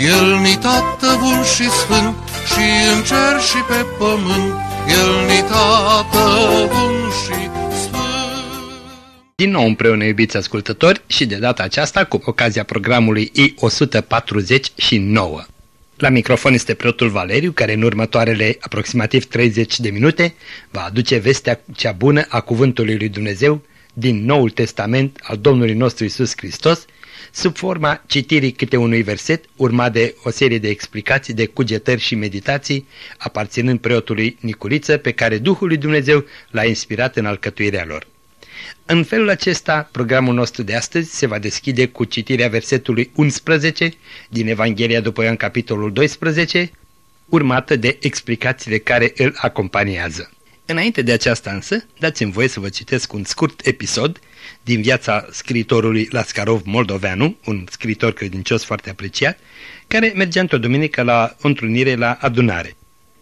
El ni tată bun și sfânt și în cer și pe pământ, El ni tată bun și din nou împreună, iubiți ascultători, și de data aceasta cu ocazia programului I-149. La microfon este preotul Valeriu, care în următoarele aproximativ 30 de minute va aduce vestea cea bună a Cuvântului lui Dumnezeu din Noul Testament al Domnului nostru Isus Hristos, sub forma citirii câte unui verset, urmat de o serie de explicații, de cugetări și meditații, aparținând preotului Niculiță, pe care Duhul lui Dumnezeu l-a inspirat în alcătuirea lor. În felul acesta, programul nostru de astăzi se va deschide cu citirea versetului 11 din Evanghelia după Ioan capitolul 12, urmată de explicațiile care îl acompaniază. Înainte de aceasta însă, dați-mi voie să vă citesc un scurt episod din viața scriitorului Lascarov Moldoveanu, un scriitor credincios foarte apreciat, care mergea într-o duminică la o întrunire la adunare.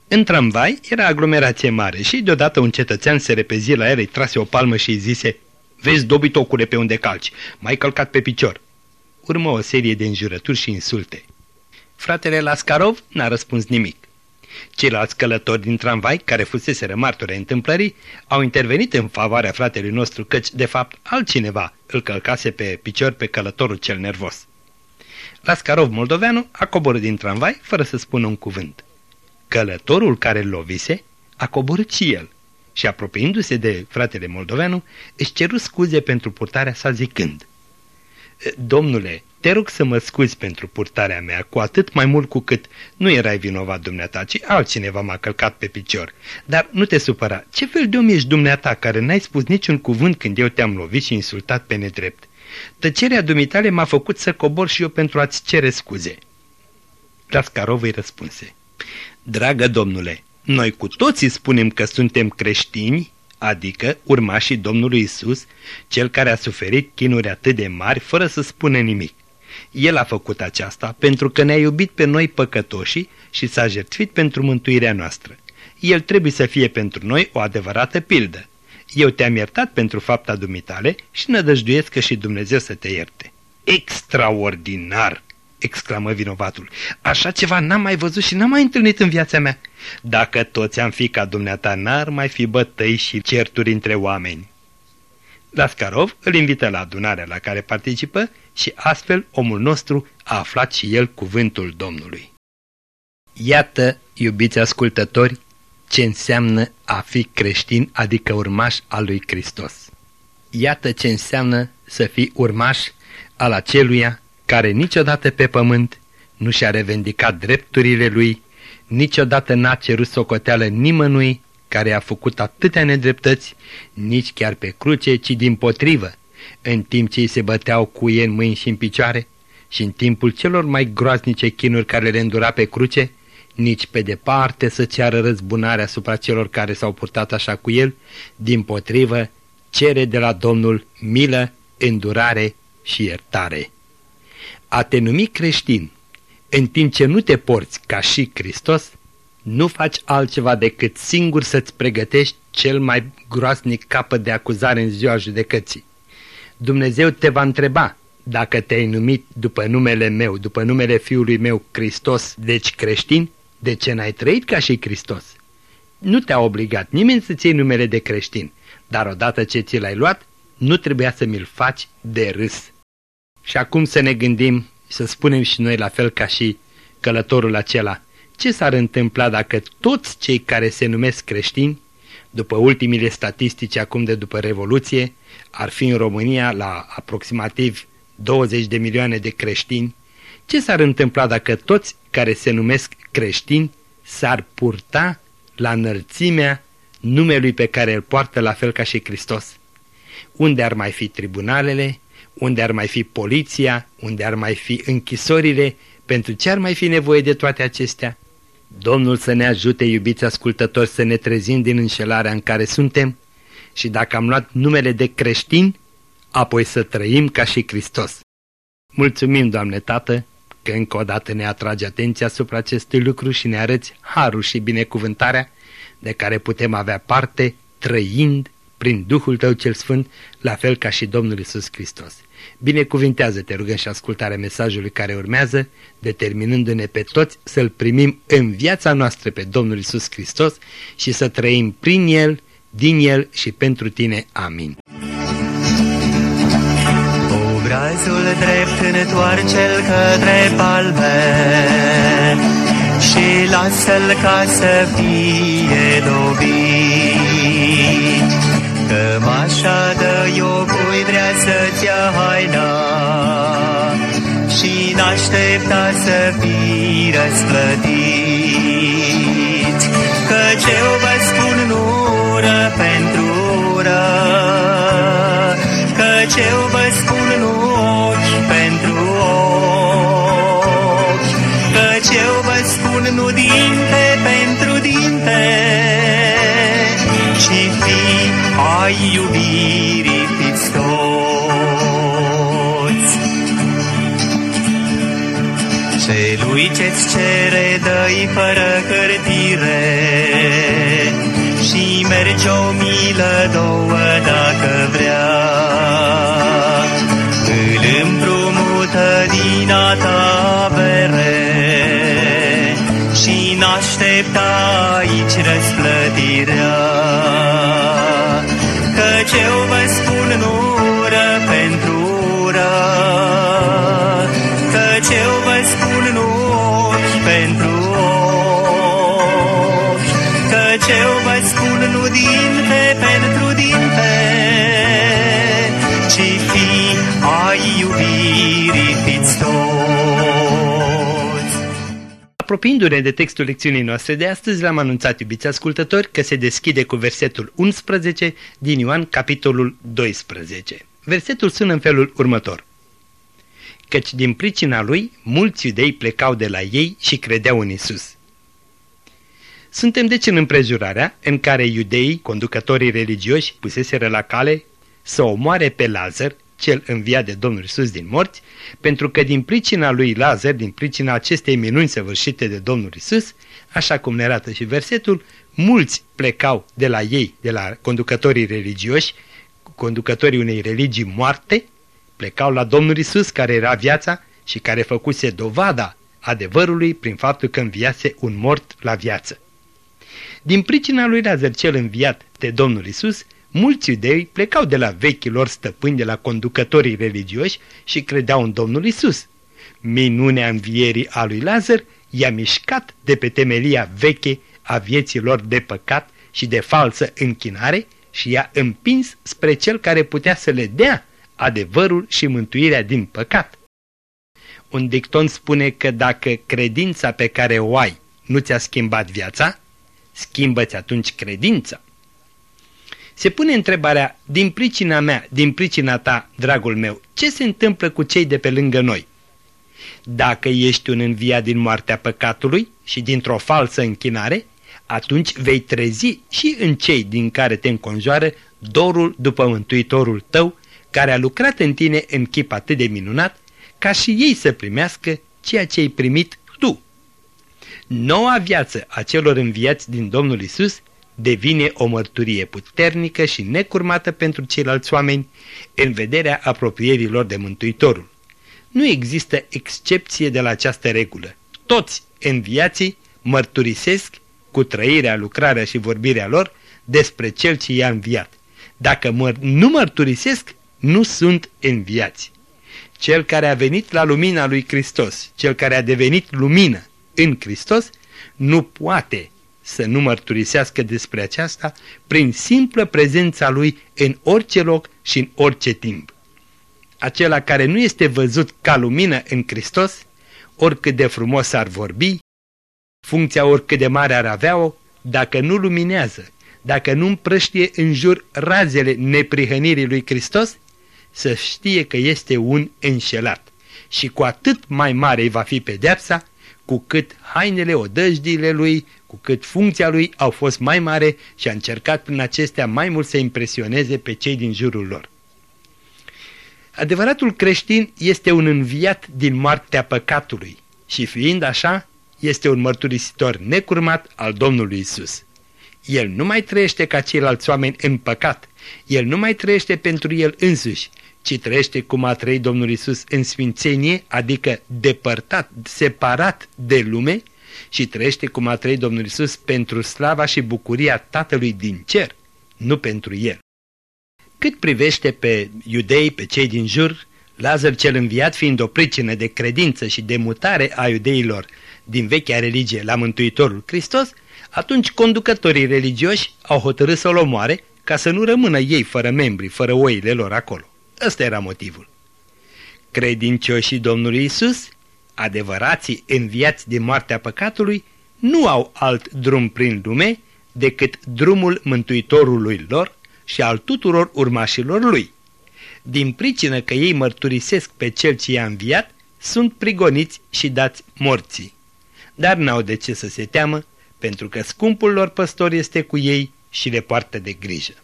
În tramvai era aglomerație mare și deodată un cetățean se repezi la el, îi trase o palmă și îi zise Vezi, dobitocule, pe unde calci, mai călcat pe picior. Urmă o serie de înjurături și insulte. Fratele Lascarov n-a răspuns nimic. Ceilalți călători din tramvai, care fusese martori întâmplării, au intervenit în favoarea fratelui nostru, căci, de fapt, altcineva îl călcase pe picior pe călătorul cel nervos. Lascarov moldoveanu a coborât din tramvai fără să spună un cuvânt. Călătorul care îl lovise a coborât și el și apropiindu-se de fratele moldoveanu, își ceru scuze pentru purtarea sa zicând Domnule, te rog să mă scuzi pentru purtarea mea, cu atât mai mult cu cât nu erai vinovat dumneata, ci altcineva m-a călcat pe picior. Dar nu te supăra, ce fel de om ești dumneata care n-ai spus niciun cuvânt când eu te-am lovit și insultat pe nedrept? Tăcerea dumitale m-a făcut să cobor și eu pentru a-ți cere scuze. Lascarov îi răspunse. Dragă domnule, noi cu toții spunem că suntem creștini, adică urmașii Domnului Isus, cel care a suferit chinuri atât de mari fără să spună nimic. El a făcut aceasta pentru că ne-a iubit pe noi păcătoșii și s-a jertfit pentru mântuirea noastră. El trebuie să fie pentru noi o adevărată pildă. Eu te-am iertat pentru fapta dumitale și nădăjduiesc că și Dumnezeu să te ierte. Extraordinar! Exclamă vinovatul. Așa ceva n-am mai văzut și n-am mai întâlnit în viața mea. Dacă toți am fi ca dumneata, n-ar mai fi bătăi și certuri între oameni. Lascarov îl invită la adunarea la care participă și astfel omul nostru a aflat și el cuvântul Domnului. Iată, iubiți ascultători, ce înseamnă a fi creștin, adică urmaș al lui Hristos. Iată ce înseamnă să fii urmaș al aceluia care niciodată pe pământ nu și-a revendicat drepturile lui, niciodată n-a cerut socoteală nimănui care a făcut atâtea nedreptăți, nici chiar pe cruce, ci din potrivă, în timp ce îi se băteau cu ei în mâini și în picioare și în timpul celor mai groaznice chinuri care le îndura pe cruce, nici pe departe să ceară răzbunarea asupra celor care s-au purtat așa cu el, din potrivă, cere de la Domnul milă, îndurare și iertare. A te numi creștin, în timp ce nu te porți ca și Hristos, nu faci altceva decât singur să-ți pregătești cel mai groasnic capăt de acuzare în ziua judecății. Dumnezeu te va întreba dacă te-ai numit după numele meu, după numele Fiului meu Hristos, deci creștin, de ce n-ai trăit ca și Hristos? Nu te-a obligat nimeni să-ți iei numele de creștin, dar odată ce ți l-ai luat, nu trebuia să mi-l faci de râs. Și acum să ne gândim, să spunem și noi la fel ca și călătorul acela, ce s-ar întâmpla dacă toți cei care se numesc creștini, după ultimile statistici acum de după Revoluție, ar fi în România la aproximativ 20 de milioane de creștini, ce s-ar întâmpla dacă toți care se numesc creștini s-ar purta la înălțimea numelui pe care îl poartă la fel ca și Hristos? Unde ar mai fi tribunalele, unde ar mai fi poliția, unde ar mai fi închisorile Pentru ce ar mai fi nevoie de toate acestea? Domnul să ne ajute, iubiți ascultători, să ne trezim din înșelarea în care suntem și dacă am luat numele de creștini, apoi să trăim ca și Hristos. Mulțumim, Doamne Tată, că încă o dată ne atrage atenția asupra acestui lucru și ne arăți harul și binecuvântarea de care putem avea parte trăind prin Duhul Tău cel Sfânt, la fel ca și Domnul Isus Hristos. Binecuvintează-te, rugăm și ascultarea mesajului care urmează, determinându-ne pe toți să-L primim în viața noastră pe Domnul Isus Hristos și să trăim prin El, din El și pentru Tine. Amin. Obrazul drept întoarce-l către palme și lasă-l ca să fie dobit. Vrea să-ți ia haina și n-aștepta să fii răsplătit. Căci eu vă spun nu ură pentru ură, căci eu vă spun nu ochi pentru ochi, căci eu vă spun nu dinte pentru dinte, ci fi ai iubirii Celui ce-ți cere dă-i fără hârtire și merge o milă două dacă vrea. Îl împrumută din a ta bere și n-aștepta aici răsplătirea. Apropiindu-ne de textul lecțiunii noastre de astăzi, l-am anunțat, iubiți ascultători, că se deschide cu versetul 11 din Ioan, capitolul 12. Versetul sună în felul următor. Căci din pricina lui, mulți iudei plecau de la ei și credeau în Isus. Suntem deci în împrejurarea în care iudeii, conducătorii religioși, puseseră la cale să omoare pe Lazar, cel înviat de Domnul Isus din morți, pentru că din pricina lui Lazar, din pricina acestei minuni săvârșite de Domnul Isus, așa cum ne arată și versetul, mulți plecau de la ei, de la conducătorii religioși, conducătorii unei religii moarte, plecau la Domnul Isus, care era viața și care făcuse dovada adevărului prin faptul că înviase un mort la viață. Din pricina lui Lazar cel înviat de Domnul Isus, mulți iudei plecau de la vechilor stăpâni, de la conducătorii religioși și credeau în Domnul Isus. Minunea învierii a lui Lazar i-a mișcat de pe temelia veche a vieților de păcat și de falsă închinare și i-a împins spre cel care putea să le dea adevărul și mântuirea din păcat. Un dicton spune că dacă credința pe care o ai nu ți-a schimbat viața, schimbă-ți atunci credința. Se pune întrebarea, din pricina mea, din pricina ta, dragul meu, ce se întâmplă cu cei de pe lângă noi? Dacă ești un înviat din moartea păcatului și dintr-o falsă închinare, atunci vei trezi și în cei din care te înconjoară dorul după Mântuitorul tău, care a lucrat în tine în chip atât de minunat, ca și ei să primească ceea ce ai primit tu. Noua viață a celor înviați din Domnul Isus devine o mărturie puternică și necurmată pentru ceilalți oameni în vederea apropierilor de Mântuitorul. Nu există excepție de la această regulă. Toți înviații mărturisesc cu trăirea, lucrarea și vorbirea lor despre cel ce i-a înviat. Dacă măr nu mărturisesc, nu sunt înviați. Cel care a venit la lumina lui Hristos, cel care a devenit lumină în Hristos, nu poate să nu mărturisească despre aceasta prin simplă prezența lui în orice loc și în orice timp. Acela care nu este văzut ca lumină în Hristos, oricât de frumos ar vorbi, funcția oricât de mare ar avea-o, dacă nu luminează, dacă nu împrăștie în jur razele neprihănirii lui Hristos, să știe că este un înșelat. și cu atât mai mare va fi pedeapsa, cu cât hainele odăjdiile lui, cu cât funcția lui au fost mai mare și a încercat prin acestea mai mult să impresioneze pe cei din jurul lor. Adevăratul creștin este un înviat din moartea păcatului și fiind așa, este un mărturisitor necurmat al Domnului Isus. El nu mai trăiește ca ceilalți oameni în păcat, el nu mai trăiește pentru el însuși, ci trăiește cum a trăit Domnul Isus în sfințenie, adică depărtat, separat de lume și trăiește cum a trăit Domnul Isus pentru slava și bucuria Tatălui din cer, nu pentru el. Cât privește pe iudei, pe cei din jur, Lazar cel înviat fiind o pricină de credință și de mutare a iudeilor din vechea religie la Mântuitorul Hristos, atunci conducătorii religioși au hotărât să-l omoare ca să nu rămână ei fără membri, fără oile lor acolo. Ăsta era motivul. Credincioșii Domnului Isus, adevărații înviați din moartea păcatului, nu au alt drum prin lume decât drumul Mântuitorului lor și al tuturor urmașilor lui. Din pricină că ei mărturisesc pe cel ce i-a înviat, sunt prigoniți și dați morții. Dar n-au de ce să se teamă, pentru că scumpul lor păstor este cu ei și le poartă de grijă.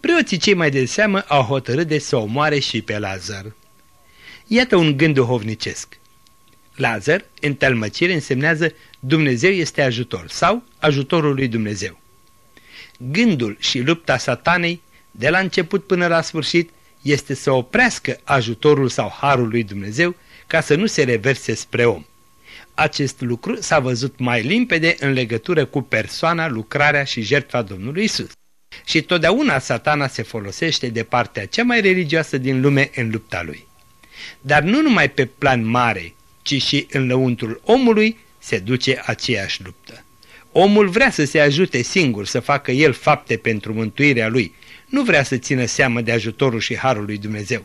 Preoții cei mai de seamă au hotărât de să omoare și pe Lazar. Iată un gând duhovnicesc. Lazar, în tălmăcire, însemnează Dumnezeu este ajutor sau ajutorul lui Dumnezeu. Gândul și lupta satanei, de la început până la sfârșit, este să oprească ajutorul sau harul lui Dumnezeu ca să nu se reverse spre om. Acest lucru s-a văzut mai limpede în legătură cu persoana, lucrarea și jertfa Domnului Isus. Și totdeauna satana se folosește de partea cea mai religioasă din lume în lupta lui. Dar nu numai pe plan mare, ci și în lăuntrul omului se duce aceeași luptă. Omul vrea să se ajute singur să facă el fapte pentru mântuirea lui, nu vrea să țină seamă de ajutorul și harul lui Dumnezeu.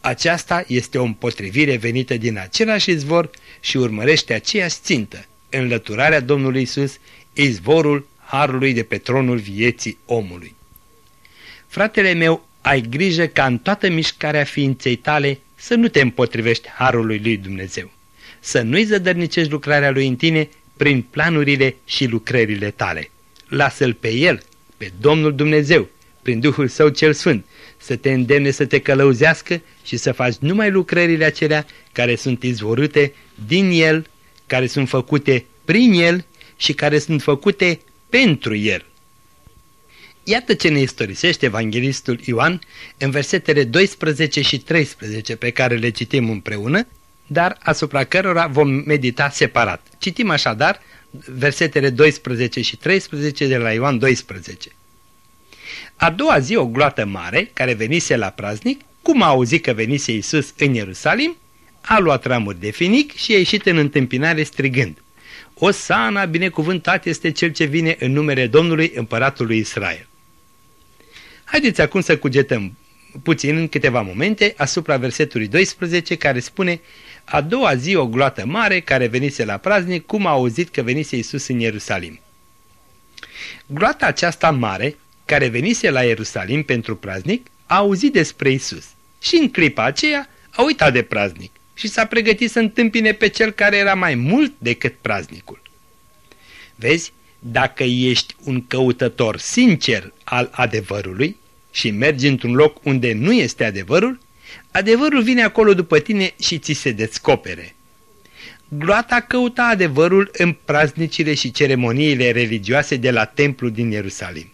Aceasta este o împotrivire venită din același izvor și urmărește aceeași țintă, înlăturarea Domnului Isus, izvorul harului de pe tronul vieții omului. Fratele meu, ai grijă ca în toată mișcarea ființei tale să nu te împotrivești harului lui Dumnezeu, să nu-i zădărnicești lucrarea lui în tine prin planurile și lucrările tale. Lasă-l pe el, pe Domnul Dumnezeu, prin Duhul Său cel Sfânt, să te îndemne să te călăuzească și să faci numai lucrările acelea care sunt izvorâte din El, care sunt făcute prin El și care sunt făcute pentru El. Iată ce ne istorisește evanghelistul Ioan în versetele 12 și 13 pe care le citim împreună, dar asupra cărora vom medita separat. Citim așadar versetele 12 și 13 de la Ioan 12. A doua zi o gloată mare, care venise la praznic, cum a auzit că venise Iisus în Ierusalim, a luat ramuri de finic și a ieșit în întâmpinare strigând. Osana, binecuvântat este cel ce vine în numele Domnului Împăratului Israel. Haideți acum să cugetăm puțin în câteva momente asupra versetului 12 care spune A doua zi o gloată mare care venise la praznic cum a auzit că venise Iisus în Ierusalim. Gloata aceasta mare care venise la Ierusalim pentru praznic, a auzit despre Isus și în clipa aceea a uitat de praznic și s-a pregătit să întâmpine pe cel care era mai mult decât praznicul. Vezi, dacă ești un căutător sincer al adevărului și mergi într-un loc unde nu este adevărul, adevărul vine acolo după tine și ți se descopere. Gloata căuta adevărul în praznicile și ceremoniile religioase de la templu din Ierusalim.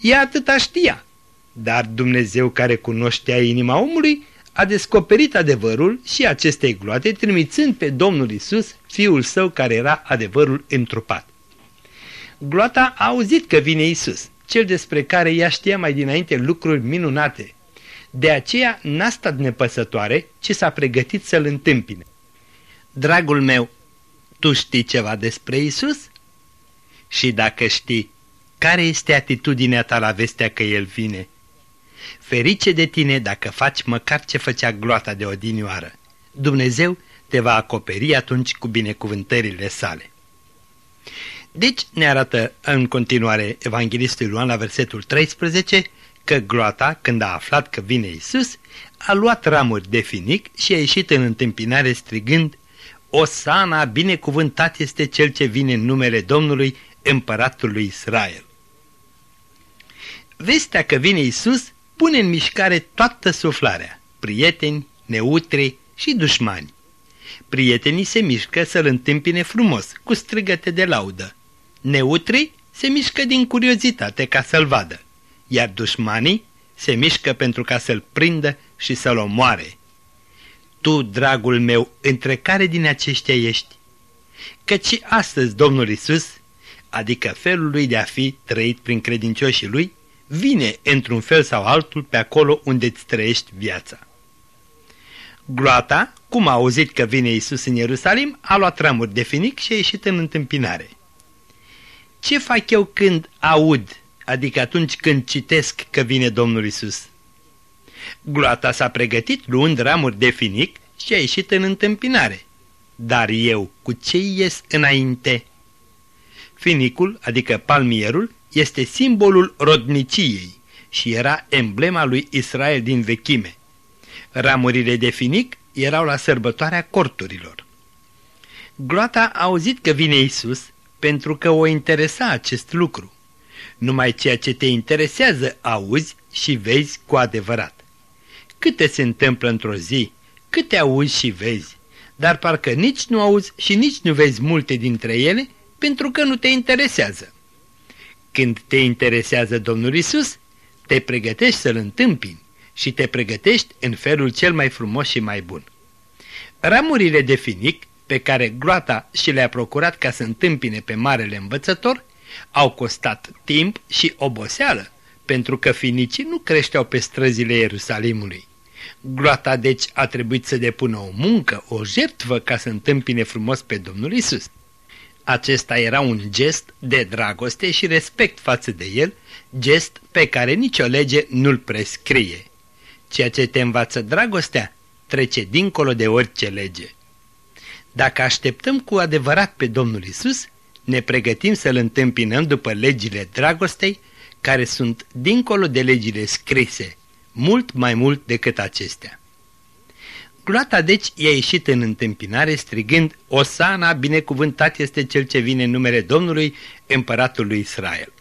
Ea atâta știa. Dar Dumnezeu care cunoștea inima omului a descoperit adevărul și acestei gloate trimițând pe Domnul Isus, Fiul Său care era adevărul întrupat. Gloata a auzit că vine Isus, cel despre care ea știa mai dinainte lucruri minunate. De aceea n-a stat nepăsătoare, ci s-a pregătit să-l întâmpine. Dragul meu, tu știi ceva despre Isus? Și dacă știi, care este atitudinea ta la vestea că El vine? Ferice de tine dacă faci măcar ce făcea gloata de odinioară. Dumnezeu te va acoperi atunci cu binecuvântările sale. Deci ne arată în continuare Evanghelistul Ioan la versetul 13 că gloata, când a aflat că vine Isus, a luat ramuri de finic și a ieșit în întâmpinare strigând Osana, binecuvântat este cel ce vine în numele Domnului, împăratul lui Israel. Vestea că vine Isus pune în mișcare toată suflarea, prieteni, neutri și dușmani. Prietenii se mișcă să-l întâmpine frumos, cu strigăte de laudă. Neutrii se mișcă din curiozitate ca să-l vadă, iar dușmanii se mișcă pentru ca să-l prindă și să-l omoare. Tu, dragul meu, între care din aceștia ești? Căci și astăzi Domnul Isus, adică felul lui de a fi trăit prin credincioșii lui, vine într-un fel sau altul pe acolo unde îți trăiești viața. Gloata, cum a auzit că vine Isus în Ierusalim, a luat ramuri de finic și a ieșit în întâmpinare. Ce fac eu când aud, adică atunci când citesc că vine Domnul Isus? Gloata s-a pregătit luând ramuri de finic și a ieșit în întâmpinare. Dar eu, cu ce ies înainte? Finicul, adică palmierul, este simbolul rodniciei și era emblema lui Israel din vechime. Ramurile de finic erau la sărbătoarea corturilor. Gloata a auzit că vine Isus pentru că o interesa acest lucru. Numai ceea ce te interesează auzi și vezi cu adevărat. Câte se întâmplă într-o zi, câte auzi și vezi, dar parcă nici nu auzi și nici nu vezi multe dintre ele pentru că nu te interesează. Când te interesează Domnul Isus, te pregătești să-L întâmpini și te pregătești în felul cel mai frumos și mai bun. Ramurile de finic, pe care gloata și le-a procurat ca să întâmpine pe marele învățător, au costat timp și oboseală, pentru că finicii nu creșteau pe străzile Ierusalimului. Gloata deci a trebuit să depună o muncă, o jertvă ca să întâmpine frumos pe Domnul Isus. Acesta era un gest de dragoste și respect față de el, gest pe care nicio lege nu-l prescrie. Ceea ce te învață dragostea trece dincolo de orice lege. Dacă așteptăm cu adevărat pe Domnul Isus, ne pregătim să-L întâmpinăm după legile dragostei, care sunt dincolo de legile scrise, mult mai mult decât acestea. Gloata deci i-a ieșit în întâmpinare strigând, Osana, binecuvântat este cel ce vine în numele Domnului, împăratul lui Israel.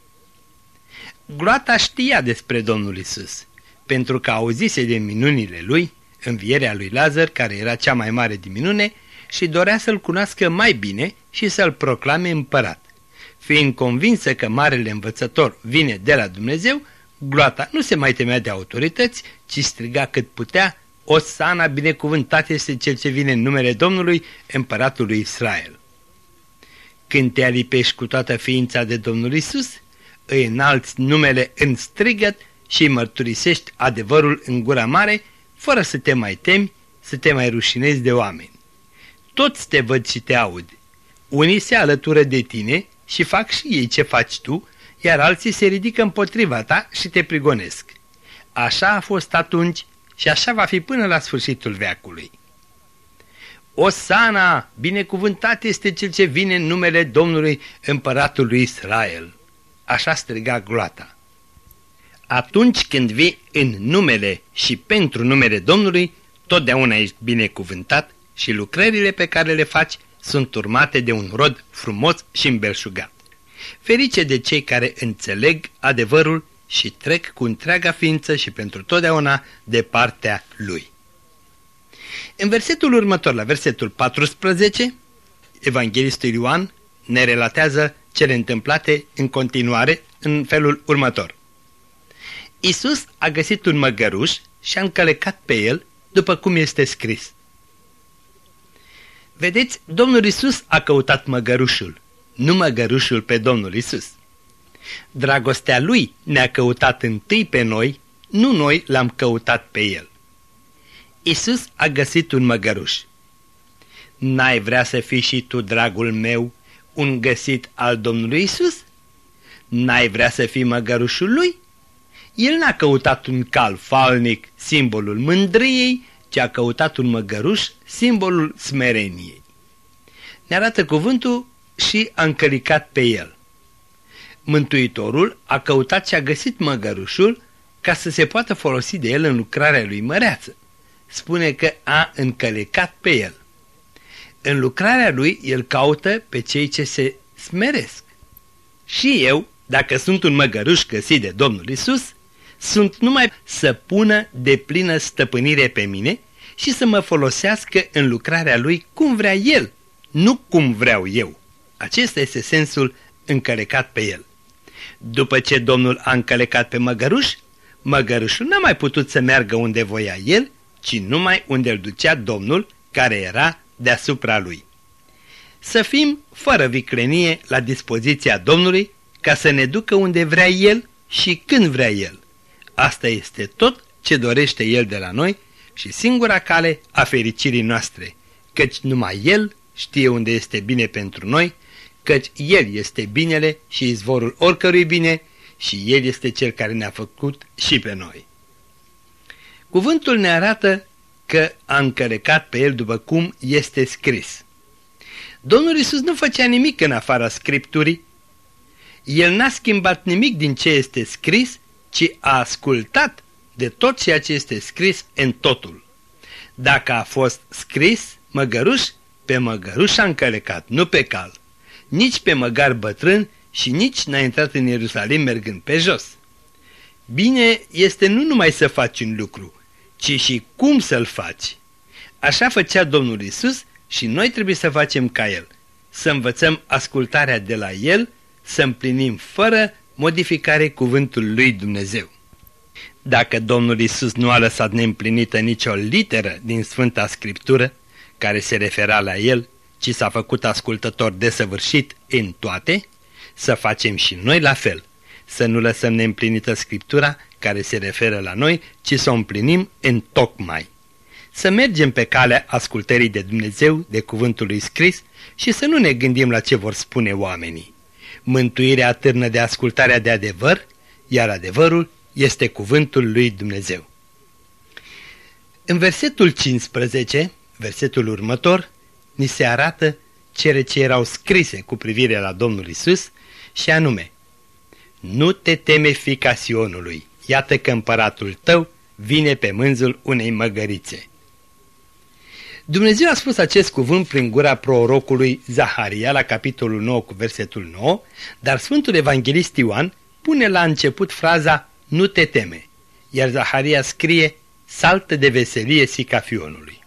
Gloata știa despre Domnul Isus, pentru că auzise de minunile lui, învierea lui Lazar, care era cea mai mare din minune, și dorea să-l cunoască mai bine și să-l proclame împărat. Fiind convinsă că marele învățător vine de la Dumnezeu, gloata nu se mai temea de autorități, ci striga cât putea, Osana, binecuvântat este cel ce vine în numele Domnului, împăratul lui Israel. Când te alipești cu toată ființa de Domnul Isus, îi înalți numele în strigăt și îi mărturisești adevărul în gura mare, fără să te mai temi, să te mai rușinezi de oameni. Toți te văd și te aud. Unii se alătură de tine și fac și ei ce faci tu, iar alții se ridică împotriva ta și te prigonesc. Așa a fost atunci și așa va fi până la sfârșitul veacului. Osana, binecuvântat este cel ce vine în numele Domnului împăratului Israel. Așa striga gloata. Atunci când vii în numele și pentru numele Domnului, totdeauna ești binecuvântat și lucrările pe care le faci sunt urmate de un rod frumos și îmbelșugat. Ferice de cei care înțeleg adevărul și trec cu întreaga ființă și pentru totdeauna de partea lui. În versetul următor, la versetul 14, Evanghelistul Ioan ne relatează cele întâmplate în continuare în felul următor. Isus a găsit un măgăruș și a încălecat pe el, după cum este scris. Vedeți, Domnul Isus a căutat măgărușul, nu măgărușul pe Domnul Isus. Dragostea lui ne-a căutat întâi pe noi, nu noi l-am căutat pe el. Isus a găsit un măgăruș. N-ai vrea să fii și tu, dragul meu, un găsit al Domnului Isus? N-ai vrea să fii măgărușul lui? El n-a căutat un cal falnic, simbolul mândriei, ci a căutat un măgăruș, simbolul smereniei. Ne arată cuvântul și a încălicat pe el. Mântuitorul a căutat și a găsit măgărușul, ca să se poată folosi de el în lucrarea lui măreață. Spune că a încălecat pe el. În lucrarea lui, el caută pe cei ce se smeresc. Și eu, dacă sunt un măgăruș găsit de Domnul Isus, sunt numai să pună de plină stăpânire pe mine și să mă folosească în lucrarea lui cum vrea el, nu cum vreau eu. Acesta este sensul încălecat pe el. După ce Domnul a încălecat pe măgăruș, măgărușul n-a mai putut să meargă unde voia el, ci numai unde îl ducea Domnul care era deasupra lui. Să fim fără viclenie la dispoziția Domnului ca să ne ducă unde vrea El și când vrea El. Asta este tot ce dorește El de la noi și singura cale a fericirii noastre, căci numai El știe unde este bine pentru noi, căci El este binele și izvorul oricărui bine și El este Cel care ne-a făcut și pe noi. Cuvântul ne arată că a încălecat pe El după cum este scris. Domnul Isus nu făcea nimic în afara Scripturii. El n-a schimbat nimic din ce este scris, ci a ascultat de tot ceea ce este scris în totul. Dacă a fost scris măgăruș, pe măgăruș a încălecat, nu pe cal. Nici pe măgar bătrân și nici n-a intrat în Ierusalim mergând pe jos. Bine este nu numai să faci un lucru, ci și cum să-l faci. Așa făcea Domnul Isus și noi trebuie să facem ca El, să învățăm ascultarea de la El, să împlinim fără modificare cuvântul lui Dumnezeu. Dacă Domnul Isus nu a lăsat neîmplinită nicio literă din Sfânta Scriptură, care se refera la El, ci s-a făcut ascultător desăvârșit în toate, să facem și noi la fel, să nu lăsăm neîmplinită Scriptura care se referă la noi, ci să o împlinim în tocmai să mergem pe calea ascultării de Dumnezeu, de cuvântul lui scris și să nu ne gândim la ce vor spune oamenii. Mântuirea atârnă de ascultarea de adevăr, iar adevărul este cuvântul lui Dumnezeu. În versetul 15, versetul următor, ni se arată cele ce erau scrise cu privire la Domnul Isus și anume Nu te teme fica Sionului, iată că împăratul tău vine pe mânzul unei măgărițe. Dumnezeu a spus acest cuvânt prin gura prorocului Zaharia la capitolul 9 cu versetul 9, dar Sfântul Evanghelist Ioan pune la început fraza Nu te teme, iar Zaharia scrie Saltă de veselie sica fionului.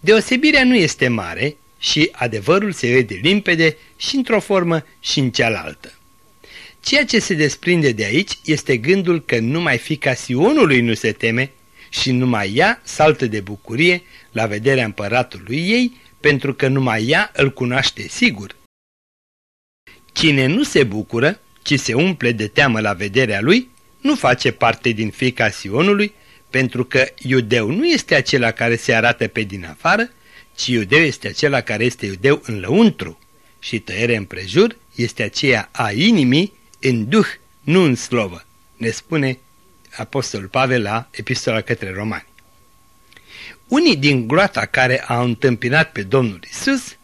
Deosebirea nu este mare și adevărul se vede limpede și într-o formă și în cealaltă. Ceea ce se desprinde de aici este gândul că numai fica Sionului nu se teme și numai ea saltă de bucurie la vederea împăratului ei, pentru că numai ea îl cunoaște sigur. Cine nu se bucură, ci se umple de teamă la vederea lui, nu face parte din fica Sionului, pentru că iudeu nu este acela care se arată pe din afară, ci iudeu este acela care este iudeu în lăuntru și tăiere împrejur este aceea a inimii în duh, nu în slovă, ne spune Apostolul Pavel la Epistola către Romani. Unii din groata care au întâmpinat pe Domnul Isus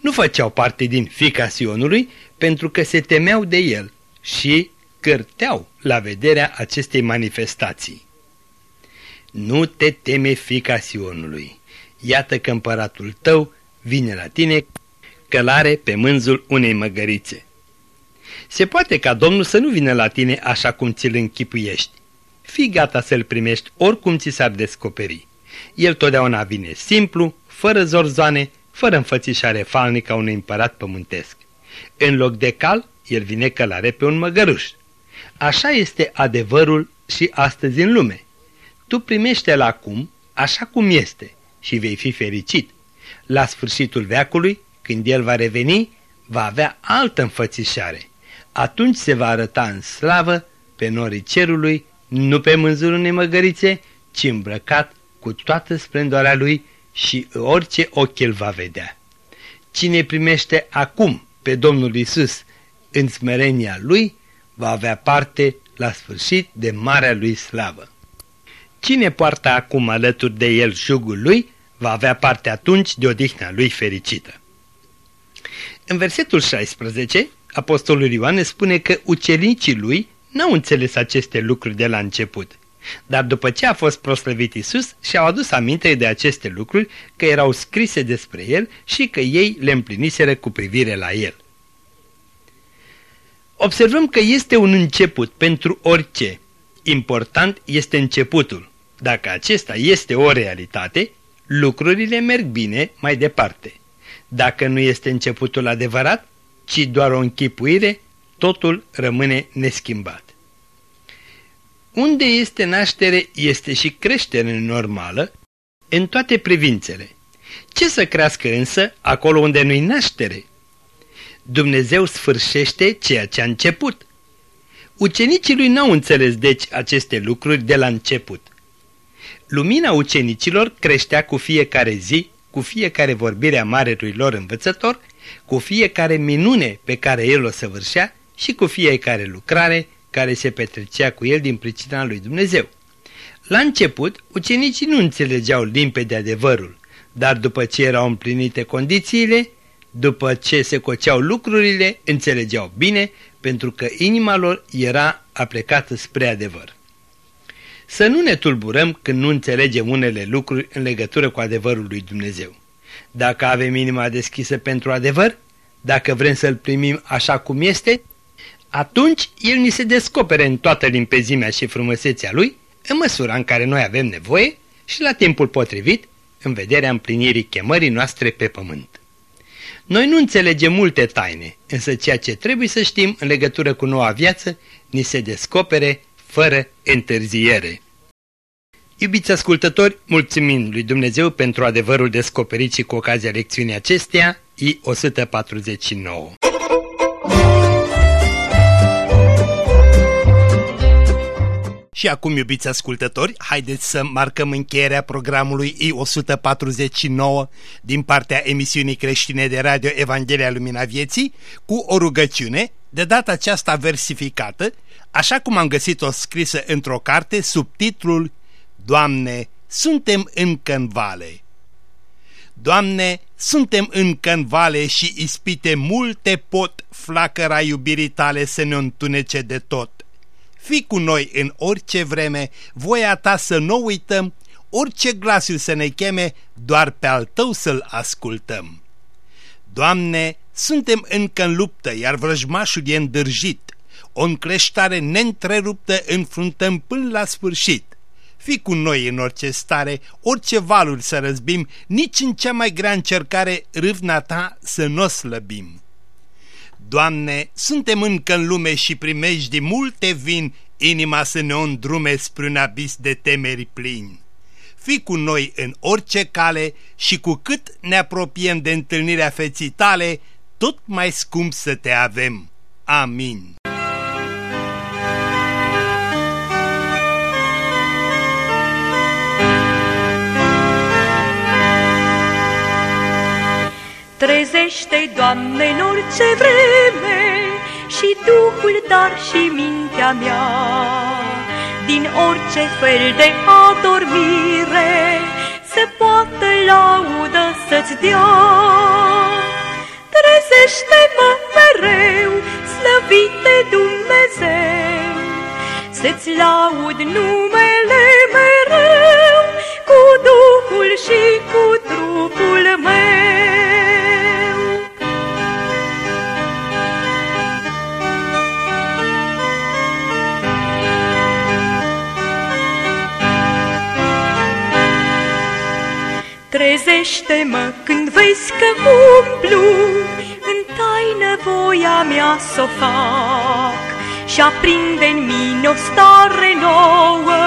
nu făceau parte din fica Sionului pentru că se temeau de el și cârteau la vederea acestei manifestații. Nu te teme fica Sionului, iată că împăratul tău vine la tine călare pe mânzul unei măgărițe. Se poate ca Domnul să nu vină la tine așa cum ți-l închipuiești. Fii gata să-l primești oricum ți s-ar descoperi. El totdeauna vine simplu, fără zorzoane, fără înfățișare falnică a unui împărat pământesc. În loc de cal, el vine călare pe un măgăruș. Așa este adevărul și astăzi în lume. Tu primește-l acum așa cum este și vei fi fericit. La sfârșitul veacului, când el va reveni, va avea altă înfățișare. Atunci se va arăta în slavă pe norii cerului, nu pe mânzul unei măgărițe, ci îmbrăcat cu toată splendoarea lui și orice ochi îl va vedea. Cine primește acum pe Domnul Isus în smerenia lui, va avea parte la sfârșit de marea lui slavă. Cine poartă acum alături de el jugul lui, va avea parte atunci de odihna lui fericită. În versetul 16, Apostolul Ioan spune că ucenicii lui n-au înțeles aceste lucruri de la început. Dar după ce a fost proslăvit Isus, și-au adus aminte de aceste lucruri, că erau scrise despre El și că ei le împliniseră cu privire la El. Observăm că este un început pentru orice. Important este începutul. Dacă acesta este o realitate, lucrurile merg bine mai departe. Dacă nu este începutul adevărat, ci doar o închipuire, totul rămâne neschimbat. Unde este naștere, este și creștere normală în toate privințele. Ce să crească însă acolo unde nu-i naștere? Dumnezeu sfârșește ceea ce a început. Ucenicii lui n-au înțeles deci aceste lucruri de la început. Lumina ucenicilor creștea cu fiecare zi, cu fiecare vorbire a marelui lor învățător, cu fiecare minune pe care el o săvârșea și cu fiecare lucrare care se petrecea cu el din pricina lui Dumnezeu. La început, ucenicii nu înțelegeau limpede adevărul, dar după ce erau împlinite condițiile, după ce se coceau lucrurile, înțelegeau bine, pentru că inima lor era aplecată spre adevăr. Să nu ne tulburăm când nu înțelegem unele lucruri în legătură cu adevărul lui Dumnezeu. Dacă avem inima deschisă pentru adevăr, dacă vrem să-L primim așa cum este, atunci El ni se descopere în toată limpezimea și frumusețea Lui, în măsura în care noi avem nevoie și la timpul potrivit, în vederea împlinirii chemării noastre pe pământ. Noi nu înțelegem multe taine, însă ceea ce trebuie să știm în legătură cu noua viață ni se descopere fără întârziere. Iubiți ascultători, mulțumim lui Dumnezeu pentru adevărul descoperit și cu ocazia lecțiunii acesteia, I-149. Și acum, iubiți ascultători, haideți să marcăm încheierea programului I-149 din partea emisiunii creștine de radio Evanghelia Lumina Vieții cu o rugăciune, de data aceasta versificată, așa cum am găsit-o scrisă într-o carte sub titlul Doamne, suntem încă în vale. Doamne, suntem încă în vale și ispite multe pot flacăra iubirii tale să ne întunece de tot Fii cu noi în orice vreme, voia ta să nu uităm, orice glasiu să ne cheme, doar pe al tău să-l ascultăm. Doamne, suntem încă în luptă, iar vrăjmașul e îndârjit. O încleștare neîntreruptă înfruntăm până la sfârșit. Fii cu noi în orice stare, orice valuri să răzbim, nici în cea mai grea încercare râvna ta să nu o slăbim. Doamne, suntem încă în lume și de multe vin, inima să ne îndrume spre un abis de temeri plini. Fii cu noi în orice cale și cu cât ne apropiem de întâlnirea feții tale, tot mai scump să te avem. Amin. Trezește, Doamne, în orice vreme și Duhul, dar și mintea mea, din orice fel de adormire, se poate laudă să-ți dea. Trezește-mă mereu, slăvite Dumnezeu, să-ți laud numele mereu, cu Duhul și Privește-mă când vezi că umblu În taină voia mea să o fac. Și aprinde în mine o stare nouă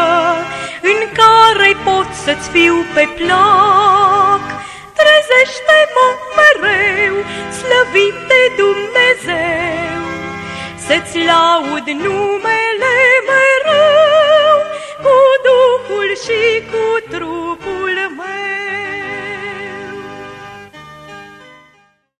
În care pot să-ți fiu pe plac. Trezește-mă mereu, slăvit de Dumnezeu Să-ți laud numele mereu Cu Duhul și cu trupul